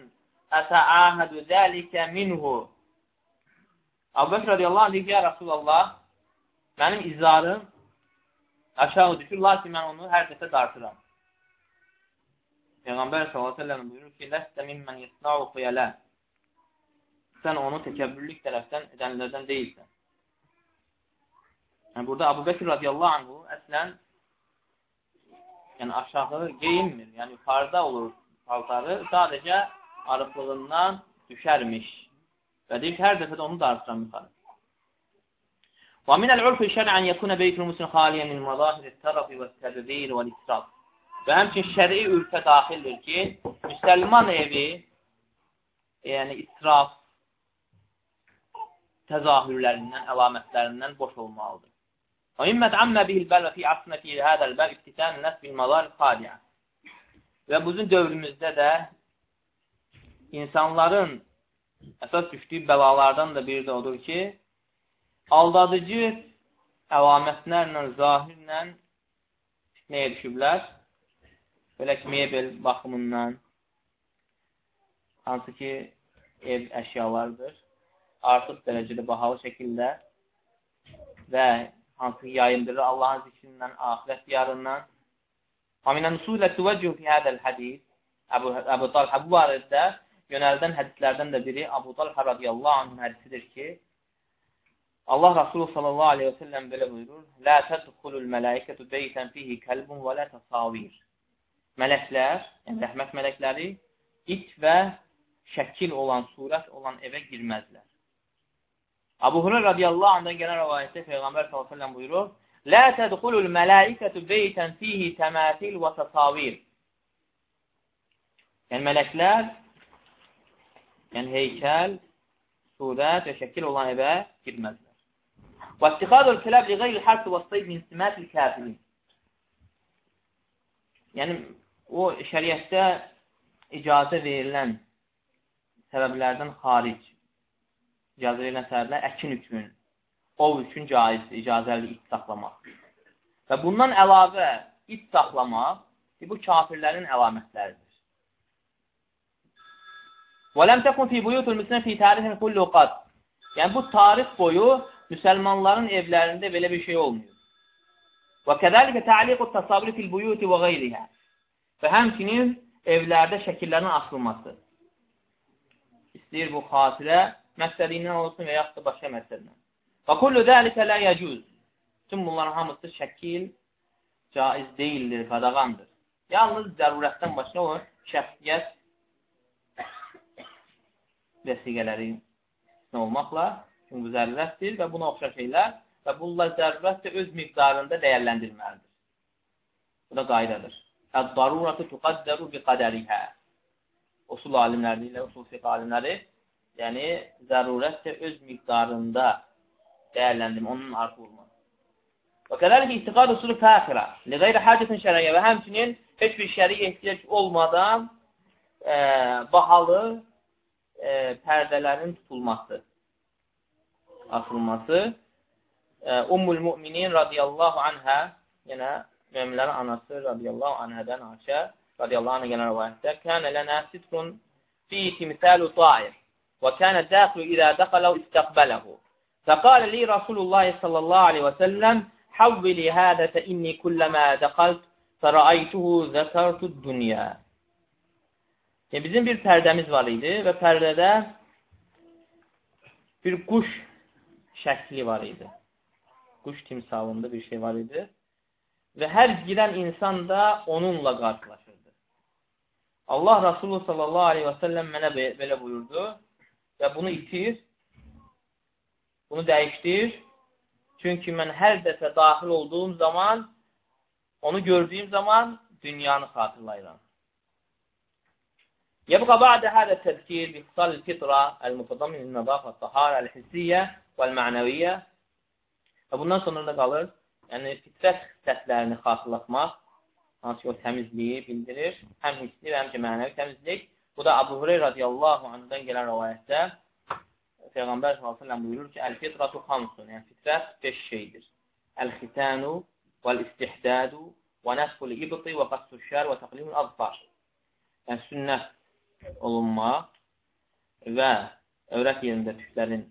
ətəahədu zəlikə minhu. Abu Bekir radiyallahu anh deyir ki, ya Resulallah, mənim izarım aşağı düşür, lakin mən onu hər dəfə dartıram. Peyğəmbər s.ə.v buyurur ki, Ləstə mimmən yesna'u xiyələ. Sən onu təkəbbürlük tərəfdən edənlərdən deyilsən. Yəni, burada Abu Bekir radiyallahu anhu əslən yəni aşağı geyinmir. Yəni yuxarıda olur paltarı. Sadəcə arıqlığından düşərmiş. Və deyir ki, hər dəfə də onu da arzucan müxalif. Və minəl-urfi şər'ən yəkuna beytul muslim xaliyyən min mazahir tərəfi və təzir və israf. Və həmçin şəri ürfə daxildir ki, müsəlman evi, yəni israf təzahürlərindən, əlamətlərindən boş olmalıdır. Və immət ammə bihil bəl və fi asməti hədəl bəl ibtisən nəs bil mazarif xadiyə. Və bizim dövrümüzdə də insanların əsas düşdüyü bəlalardan da biri də odur ki, aldadıcı əlamətlərlə, zahirlə nəyə düşüblər? Belə ki, mebel baxımından, hansı ki, ev əşyalardır, artıq dərəcədə bahalı şəkildə və hansı ki, yayındırır Allahın zikrindən, ahirət diyarından. Aminə nusulə tüvəccüh fi hədəl hədis, Əbu, Əbu Talhə bu barədə yönəldən hədislərdən də biri Əbu Talhə radiyallahu anh hədisidir ki, Allah Rasulü sallallahu aleyhi və səlləm belə buyurur, Lə tədxulul mələikətü beytən fihi kəlbun və lə təsavir mələklər, yəni rəhmət mələkləri it və şəkil olan, surət olan evə girməzlər. Abu Hurayra radiyallahu anhdan gələn rivayətdə Peyğəmbər sallallahu əleyhi buyurur: "La tadkhulul malaikatu beytan fihi tamathil və tasavir." Yəni mələklər yəni heykəl, surət və şəkil olan evə girməzlər. Və ittikhadul kilab li ghayri al-harth və as-sayd min simat al-kafirin. Yəni o şəriətdə icazə verilən səbəblərdən xaric, icazə verilən səbəblər əkin üçün, ov üçün caizdir, icazəli it saxlamaq. Və bundan əlavə it saxlamaq bu kafirlərin əlamətləridir. وَلَمْ تَكُنْ فِي بُيُوتُ الْمُسْلِمِ فِي تَارِخٍ كُلُّ قَدْ Yəni, bu tarix boyu müsəlmanların evlərində belə bir şey olmuyor. وَكَذَلِكَ تَعْلِقُ التَّصَابِرِ فِي الْبُيُوتِ وَغَيْرِهَا və həmçinin evlərdə şəkillərin asılması. İstəyir bu xatirə məqsədindən olsun və yaxud da başqa məqsədlə. Və kullu dəlikə lə yəcuz. Tüm bunların hamısı şəkil caiz deyildir, qadağandır. Yalnız zərurətdən başqa o şəxsiyyət vəsiqələri nə olmaqla, zərurətdir və buna oxşar şeylər və bunlar zərurət də öz miqdarında dəyərləndirməlidir. Bu da qaydadır. Əd-daruratu tuqaddaru bi qədərihə. Usul alimləri ilə usul fiqh alimləri, yəni zərurət də öz miqdarında dəyərləndirmə, onun artıq olmaz. Və qədəlik istiqad usulü fəxirə, li qeyri hacətin şərəyə və həmçinin heç bir şəri ehtiyac olmadan e, bahalı e, pərdələrin tutulması, asılması. E, Ummul müminin radiyallahu anhə, yenə möminlərin anası radiyallahu anhədən Aşə radiyallahu anhə gələn rivayətdə kənə lənə sitrun fi timsəlu ta'ir və kənə dəxilu idə dəxaləv istəqbələhu لي رسول الله صلى الله عليه وسلم حولي هذا فإني كلما دخلت فرأيته ذكرت الدنيا Yəni, bizim bir pərdəmiz var idi və pərdədə bir quş şəkli var idi. Quş timsalında bir şey var idi və hər girən insan da onunla qarşılaşırdı. Allah Rasulü sallallahu aleyhi və səlləm mənə belə buyurdu və bunu itir, bunu dəyişdir. Çünki mən hər dəfə daxil olduğum zaman, onu gördüyüm zaman dünyanı xatırlayıram. يبقى بعد هذا التذكير باتصال الفطرة المتضمن النظافة الطهارة الحسية والمعنوية ve bundan sonra da kalır yəni fitrət xislətlərini xatırlatmaq, hansı ki, o təmizliyi bildirir, həm hisli və həm ki, mənəvi təmizlik. Bu da Abu Hurey radiyallahu anhudan gələn rəvayətdə Peyğəmbər s.ə.v buyurur ki, Əl-fitratu xamsun, yəni fitrət beş şeydir. Əl-xitənu vəl-istihdədu və nəsful ibti və qassuşşər və təqlimul azfar. Yəni, sünnət olunmaq və övrət yerində tüklərin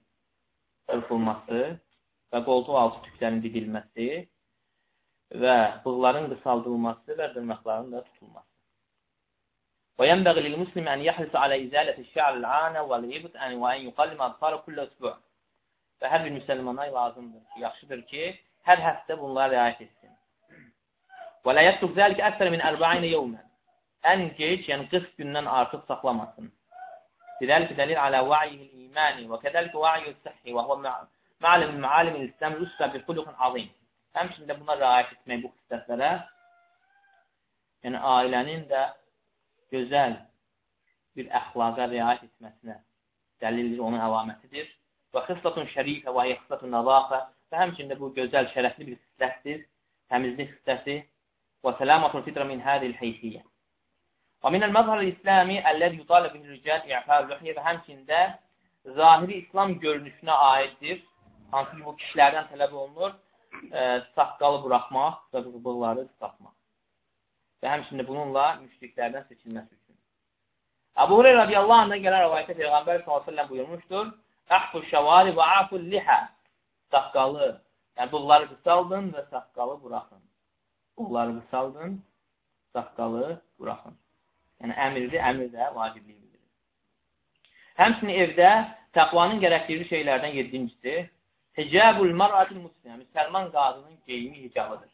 qırpılması və qoltuq altı tüklərin didilməsi və bığların qısaldılması və dırnaqların da tutulması. وينبغي للمسلم أن يحرص على إزالة الشعر العانة والإبط وأن يقلم أظفاره كل أسبوع. Və hər bir müsəlmana lazımdır ki, yaxşıdır ki, hər həftə bunlara riayət etsin. Və la yatruk zəlik əksər min 40 yevmən. Ən gec, yəni 40 gündən artıq saxlamasın. Lidəlik dəlil alə va'yihil imani və kədəlik va'yihil səhhi və huvə ma'alim ma'alim il-İslam rüsbə bir xuluqun azim. Həmçində buna riayət etmək bu xüsusiyyətlərə, yəni ailənin də gözəl bir əxlaqa riayət etməsinə dəlildir, onun əlamətidir. Və xıslatun şərifə və yəxslatun nəzafə və həmçində bu gözəl, şərəfli bir xüsusiyyətdir, təmizlik xüsusiyyəti və sələmatun fitra min hədil heysiyyə. Və minəl məzhər İslami əlləd yutalib bin rical i'fəl lühiyyə və həmçində zahiri İslam görünüşünə aiddir. Hansı ki, bu kişilərdən tələb olunur, e, saqqalı buraxmaq və bığları tutmaq və həmçində bununla müşriklərdən seçilməsi üçün. Əbu Hureyra radiyallahu anhdan gələn rəvayətdə Peyğəmbər s.ə.v buyurmuşdur, Əxfu şəvari və afu lihə saqqalı, yəni bığları qısaldın və saqqalı buraxın. Bığları qısaldın, saqqalı buraxın. Yəni əmirdir, əmir də vacibliyi bildirir. Həmçinin evdə təqvanın gərəkdirdiyi şeylərdən yedincisi, hicabul mar'atil muslimə, müsəlman qadının geyimi hicabıdır.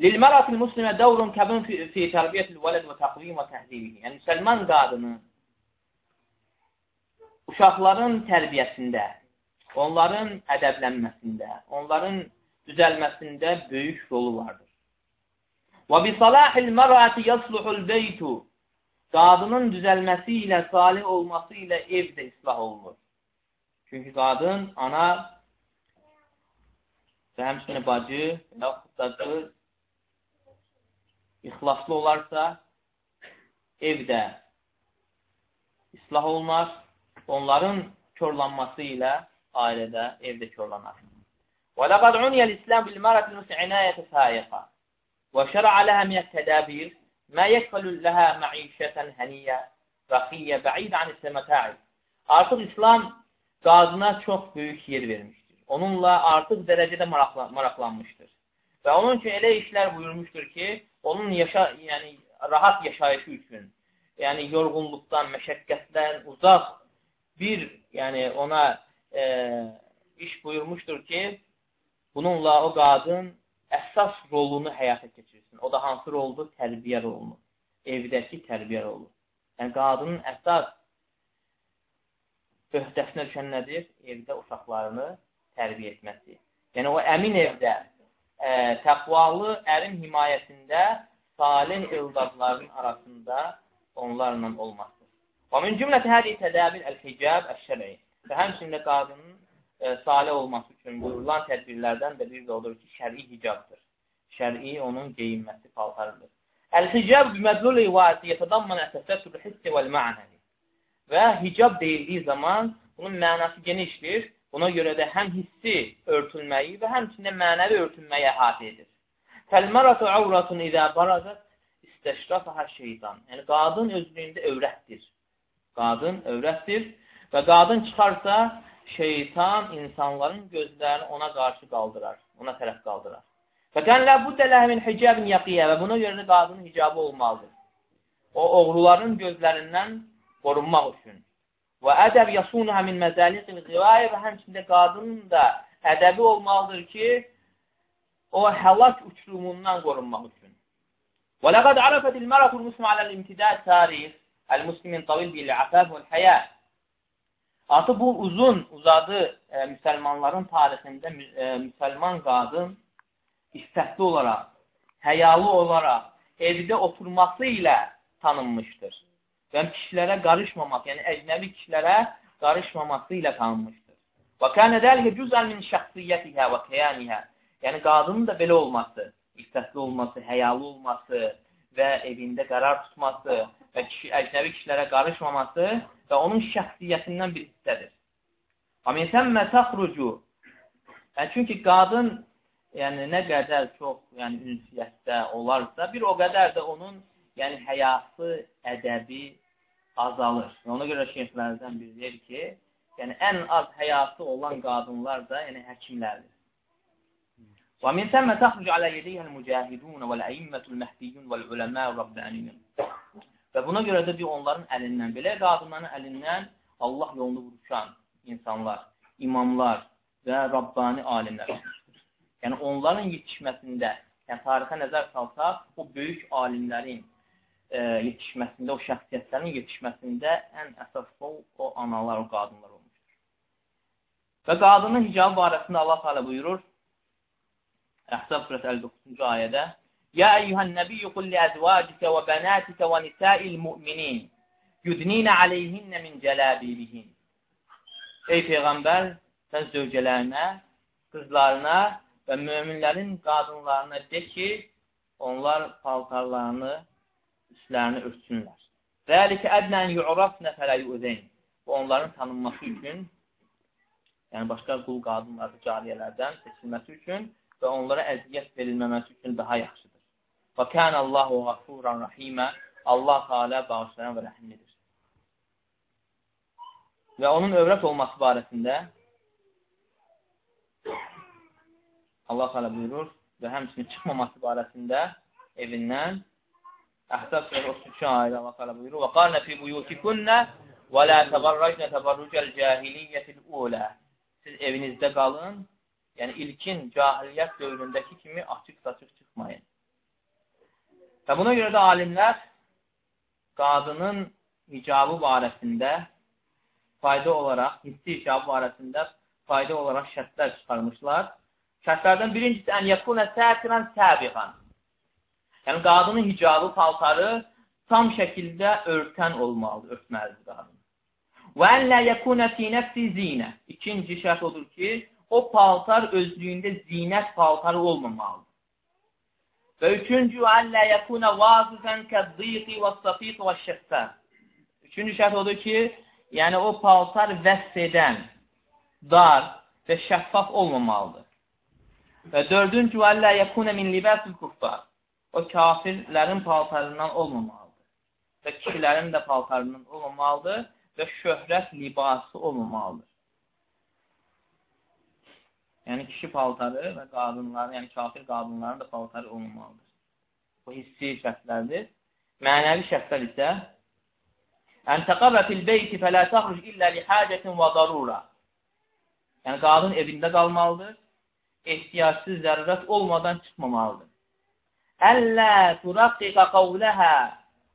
Lilmərətil muslimə dəvrun kəbun fi, fi tərbiyyətil vələd və təqvim və təhzibihi. Yəni, müsəlman qadının uşaqların tərbiyəsində, onların ədəblənməsində, onların düzəlməsində böyük rolu vardır. Və bi salahil mərəti yasluhul beytu Qadının düzəlməsi ilə, salih olması ilə ev də islah olunur. Çünki qadın, ana və həmçinin bacı, yaxud da qız ixlaslı olarsa, evdə islah olmaz, onların körlanması ilə ailədə, evdə körlanar. وَلَقَدْ عُنِيَ الْإِسْلَامُ بِالْمَرَةِ الْمُسْعِنَايَةِ فَايَقًا وَشَرَعَ لَهَا مِنَ التَّدَابِيرِ مَا يَكْفَلُ لَهَا مَعِيشَةً هَنِيَّةً رَخِيَّ بَعِيدَ عَنِ السَّمَتَاعِ Artıq İslam qadına çox böyük yer vermişdir. Onunla artıq dərəcədə maraqlanmışdır. Və onun üçün elə işlər buyurmuşdur ki, onun yaşa, yəni rahat yaşayışı üçün, yəni yorğunluqdan, məşəqqətdən uzaq bir, yəni ona e, iş buyurmuşdur ki, bununla o qadın əsas rolunu həyata keçirsin. O da hansı roldur? Tərbiyə rolunu. Evdəki tərbiyə rolu. Yəni, qadının əsas öhdəsinə düşən nədir? Evdə uşaqlarını tərbiyə etməsi. Yəni, o əmin evdə ə, təqvalı ərin himayəsində salih övladların arasında onlarla olmasıdır. Və min cümləti hədi tədabir əl-hicab əş-şər'i. Və həmçində qadının ə, salih olması üçün buyurulan tədbirlərdən də biri də odur ki, şər'i hicabdır. Şər'i onun geyinməsi paltarıdır. Əl-hicab bimədlul ivati yetədamman əsəsətül hissi vəl-ma'nəvi. Və hicab deyildiyi zaman bunun mənası genişdir Buna görə də həm hissi örtülməyi və həmçində mənəvi örtülməyi əhatə edir. Fəlməratu avratun idə barazat istəşrafaha şeytan. Yəni, qadın özlüyündə övrətdir. Qadın övrətdir və qadın çıxarsa, şeytan insanların gözlərini ona qarşı qaldırar, ona tərəf qaldırar. Fəkənlə bu dələmin hicabin yaqiyə və buna görə də qadının hicabı olmalıdır. O, oğruların gözlərindən qorunmaq üçün və ədəb yasunuha min məzəliqil qivayə və həmçində qadının da ədəbi olmalıdır ki, o həlak uçurumundan qorunmaq üçün. Və ləqəd ərəfədil mərətul muslim aləl imtidad tarix əl-muslimin tavil bil-əfəf vəl-həyə Artıq bu uzun, uzadı e, müsəlmanların tarixində e, müsəlman qadın iffətli olaraq, həyalı olaraq evdə oturması ilə tanınmışdır və kişilərə qarışmamaq, yəni əcnəbi kişilərə qarışmaması ilə tanınmışdır. Və kənə dəlikə cüzən min şəxsiyyətihə və qiyamihə. Yəni, qadının da belə olması, iffətli olması, həyalı olması və evində qərar tutması və kişi, əcnəbi kişilərə qarışmaması və onun şəxsiyyətindən bir hissədir. Amin səmmə təxrucu. Yəni, çünki qadın yəni, nə qədər çox yəni, ünsiyyətdə olarsa, bir o qədər də onun yəni, həyatı, ədəbi azalır. Ona görə şeyhlərdən biri deyir ki, yəni ən az həyatı olan qadınlar da yəni həkimlərdir. Və min səmmə təxrucu alə yediyhəl mücahidun və əimmətul məhdiyyun və uləmə rabbaniyun. Və buna görə də bir onların əlindən, belə qadınların əlindən Allah yolunu vuruşan insanlar, imamlar və Rabbani alimlər. Yəni, onların yetişməsində, yəni tarixə nəzər salsaq, o böyük alimlərin e, yetişməsində, o şəxsiyyətlərin yetişməsində ən əsaslı o, o analar, o qadınlar olmuşdur. Və qadının hicabı barəsində Allah Teala buyurur, Əhzab surəsi 59-cu ayədə Ya eyyuhən nəbiyyü qulli əzvacikə və bənatikə və nisəil müminin yudninə aleyhinnə min cələbilihin Ey Peyğəmbər, sən zövcələrinə, qızlarına və möminlərin qadınlarına de ki, onlar paltarlarını, üstlərini örtsünlər. Zəlikə ədnən yu'rafnə fələ yu'zeyn. Bu, onların tanınması üçün, yəni başqa qul qadınları, cariyələrdən seçilməsi üçün və onlara əziyyət verilməməsi üçün daha yaxşıdır. Və kən Allahu qafuran rahimə Allah Teala bağışlayan və rəhimlidir. Və onun övrət olması barəsində Allah Teala buyurur və həmçinin çıxmaması barəsində evindən Əhzab surəsi 33 ayədə Allah Teala buyurur: "Və qarna fi buyutikunna və la təbarracna təbarrucəl cahiliyyətil ulə." Siz evinizdə qalın yəni ilkin cahiliyyət dövründəki kimi açıq-saçıq çıxmayın. Və buna görə də alimlər qadının hicabı barəsində fayda olaraq, hissi hicabı barəsində fayda olaraq şərtlər çıxarmışlar. Şərtlərdən birincisi, ən yəkunə sətirən səbiqən. Yəni, qadının hicabı, paltarı tam şəkildə örtən olmalıdır, örtməlidir qadın. Və ən lə yəkunə fi nəfsi zinə. İkinci şərt odur ki, o paltar özlüyündə zinət paltarı olmamalıdır. Və üçüncü, əllə yəkunə vazifən kəzdiqi və safiq və şəffə. Üçüncü şərt odur ki, yəni o paltar vəsf edən, dar və şəffaf olmamalıdır. Və dördüncü, əllə yəkunə min libəsul kuffar. O kafirlərin paltarından olmamalıdır. Və kişilərin də paltarından olmamalıdır və şöhrət libası olmamalıdır. Yəni kişi paltarı və qadınların, yəni kafir qadınların da paltarı olmamalıdır. Bu hissi şərtlərdir. Mənəvi şərtlər isə Ən təqarrə fil beyti fələ təxruc illə li həcətin və darura. Yəni qadın evində qalmalıdır. Ehtiyacsız zərurət olmadan çıxmamalıdır. Əllə turaqqiqə qavləhə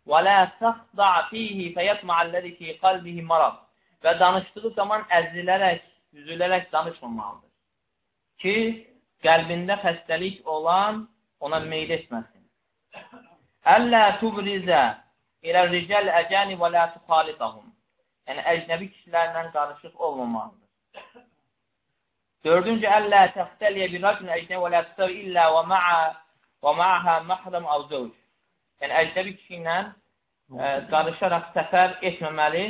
və lə təxda fihi fəyətma'əlləzi fi qalbihi marad. Və danışdığı zaman əzilərək, üzülərək danışmamalıdır ki, qəlbində xəstəlik olan ona meyl etməsin. Əllə tubrizə ilə ricəl əcəni və lə tuxalitəhum. Yəni, əcnəbi kişilərlə qarışıq olmamalıdır. Dördüncü, əllə təxtəliyə bir racun əcnəbi və lə tutar illə və ma'a və ma'ahə məhrəm av zövc. Yəni, əcnəbi kişi ilə ə, qarışaraq səfər etməməli,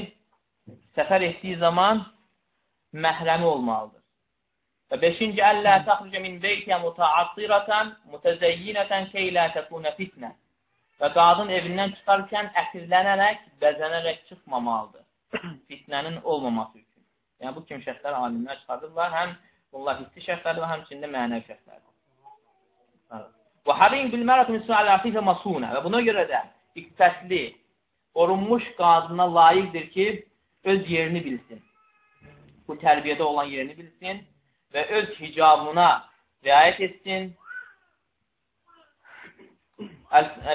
səfər etdiyi zaman məhrəmi olmalıdır. Və beşinci, əllə təxricə min beytə mutaassiratan, mutəzəyyinətən keylə təkunə fitnə. Və qadın evindən çıxarkən ətirlənərək, bəzənərək çıxmamalıdır. Fitnənin olmaması üçün. Yəni, bu kimi şərtlər alimlər çıxardırlar. Həm bunlar hissi şərtlərdir, həmçində mənəvi şərtlərdir. Və harim bilmərət misal əfifə masunə. Və buna görə də iqtəsli, qorunmuş qadına layiqdir ki, öz yerini bilsin. Bu tərbiyədə olan yerini bilsin və öz hicabına riayət etsin.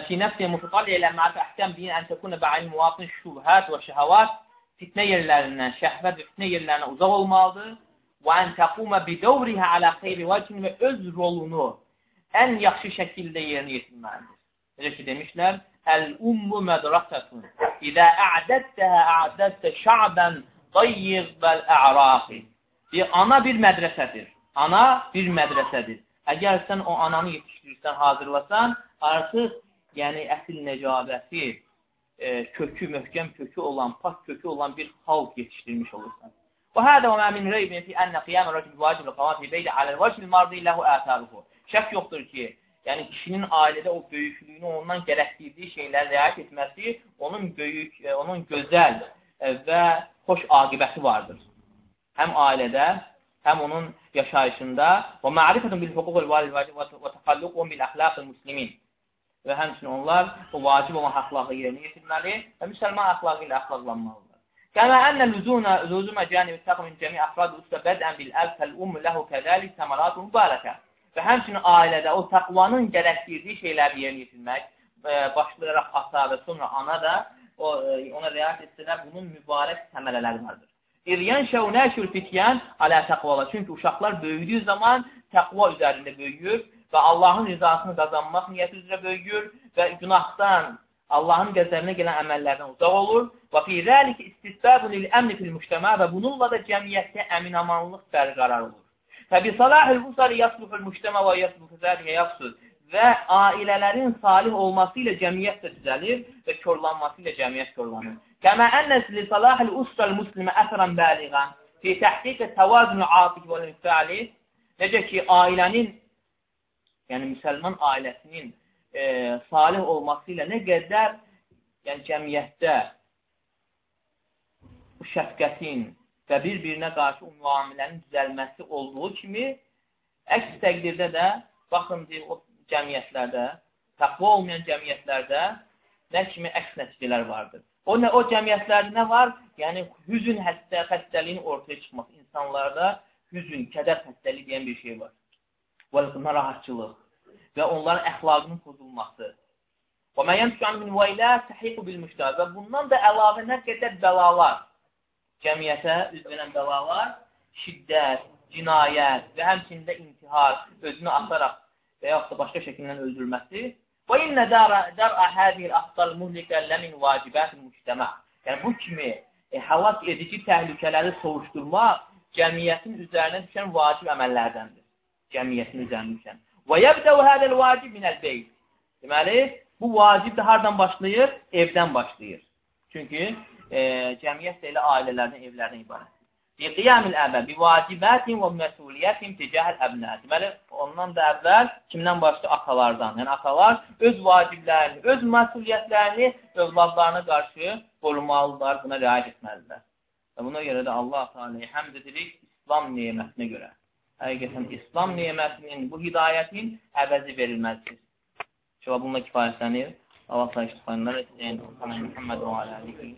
في نفسه متطلع إلى ما تحتم به أن تكون بعين مواطن şubhat və şəhəvat fitnə yerlərindən, şəhvət və fitnə yerlərinə uzaq olmalıdır. Və ən təqumə bidəvrihə alə xeyri vəcin və öz rolunu ən yaxşı şəkildə yerinə yetirməlidir. Necə ki, demişlər, Əl-ummu mədrasətun. İdə ədəddəhə ədəddə şa'bən dayyiq vəl-ə'raqi. Bir, ana bir mədrəsədir. Ana bir mədrəsədir. Əgər sən o ananı yetişdirirsən, hazırlasan, artıq yəni əsil nəcabəti, e, kökü, möhkəm kökü olan, pak kökü olan bir xalq yetişdirmiş olursan. وهذا وما من ريب في أن قيام الرجل بواجب القوام في بيت على الوجه المرضي له آثاره. Şək yoxdur ki, yəni kişinin ailədə o böyüklüyünü ondan gərəkdirdiyi şeyləri riayət etməsi onun böyük, e, onun gözəl e, və xoş aqibəti vardır. Həm ailədə, həm onun yaşayışında və ma'rifətun bil huququl valid və təxalluqun bil əxlaqil muslimin və həmçinin onlar o vacib olan haqları yerinə yetirməli və müsəlman əxlaqı ilə əxlaqlanmalıdır. Kəmə ənə lüzuna lüzuma canibi təqm min cəmi əfrad usta bədən bil əl fəl ummu lehu kəzəlik səmaratun mübarəkə. Və həmçinin ailədə o təqvanın gərəkdirdiyi şeyləri yerinə yetirmək, başlayaraq ata və sonra ana da o, ona riayət etsələr, bunun mübarək səmərələri vardır. İryan şəvnəşül fityan alə təqvala. Çünki uşaqlar böyüdüyü zaman təqva üzərində böyüyür və Allahın rizasını qazanmaq niyyəti üzrə böyüyür və günahdan Allahın qəzəbinə gələn əməllərdən uzaq olur. Və fi zəlik istisbabun lil əmni fil mujtama və bununla da cəmiyyətdə əminamanlıq bərqərar olur. Fə bi salahil usari yasluhul mujtama və yasluhu zəlikə yafsud və ailələrin salih olması ilə cəmiyyət də düzəlir və körlanması ilə cəmiyyət körlanır. Kəmə ənəs li salahil usral muslimə əsran bəliğən fi təhqiq təvazun atif və müfəali necə ki ailənin yəni müsəlman ailəsinin e, salih olması ilə nə qədər yəni cəmiyyətdə bu şəfqətin və bir-birinə qarşı müamilənin düzəlməsi olduğu kimi, əks təqdirdə də, baxın, deyil, o cəmiyyətlərdə, təqva olmayan cəmiyyətlərdə nə kimi əks nəticələr vardır. O, nə, o cəmiyyətlərdə nə var? Yəni, hüzün həstə, xəstəliyin ortaya çıxması. İnsanlarda hüzün, kədər xəstəliyi deyən bir şey var. Və narahatçılıq və onların əxlaqının pozulması. Və məyən tükan min vəyilə təhiqu bil müştəh və bundan da əlavə nə qədər bəlalar, cəmiyyətə üz verən bəlalar, şiddət, cinayət və həmçində intihar, özünü ataraq və yaxud da başqa şəkillə öldürməsi və innə dərə hədil axtal muhlikə ləmin vacibət müştəmə. Yəni, bu kimi e, həlak edici təhlükələri soruşturmaq cəmiyyətin üzərinə düşən vacib əməllərdəndir. Cəmiyyətin üzərinə düşən. Və yəbdəu hədəl vacib minəl beyt. Deməli, bu vacib də hardan başlayır? Evdən başlayır. Çünki e, cəmiyyət də elə ailələrdən, evlərdən ibarətdir. Bi qiyamil əbə bi vacibətin və məsuliyyətin ticahəl əbnə. Deməli, ondan da əvvəl kimdən başlayır? Atalardan. Yəni, atalar öz vaciblərini, öz məsuliyyətlərini övladlarına qarşı qorumalıdırlar, buna riayət etməlidirlər. Və buna görə də Allah Teala'ya həmd edirik İslam nemətinə görə həqiqətən İslam nemətinin, bu hidayətin əvəzi verilməzdir. Cavabımla kifayətlənir. Allah sayı istifayənlər etsin. Muhammed və aləlihi.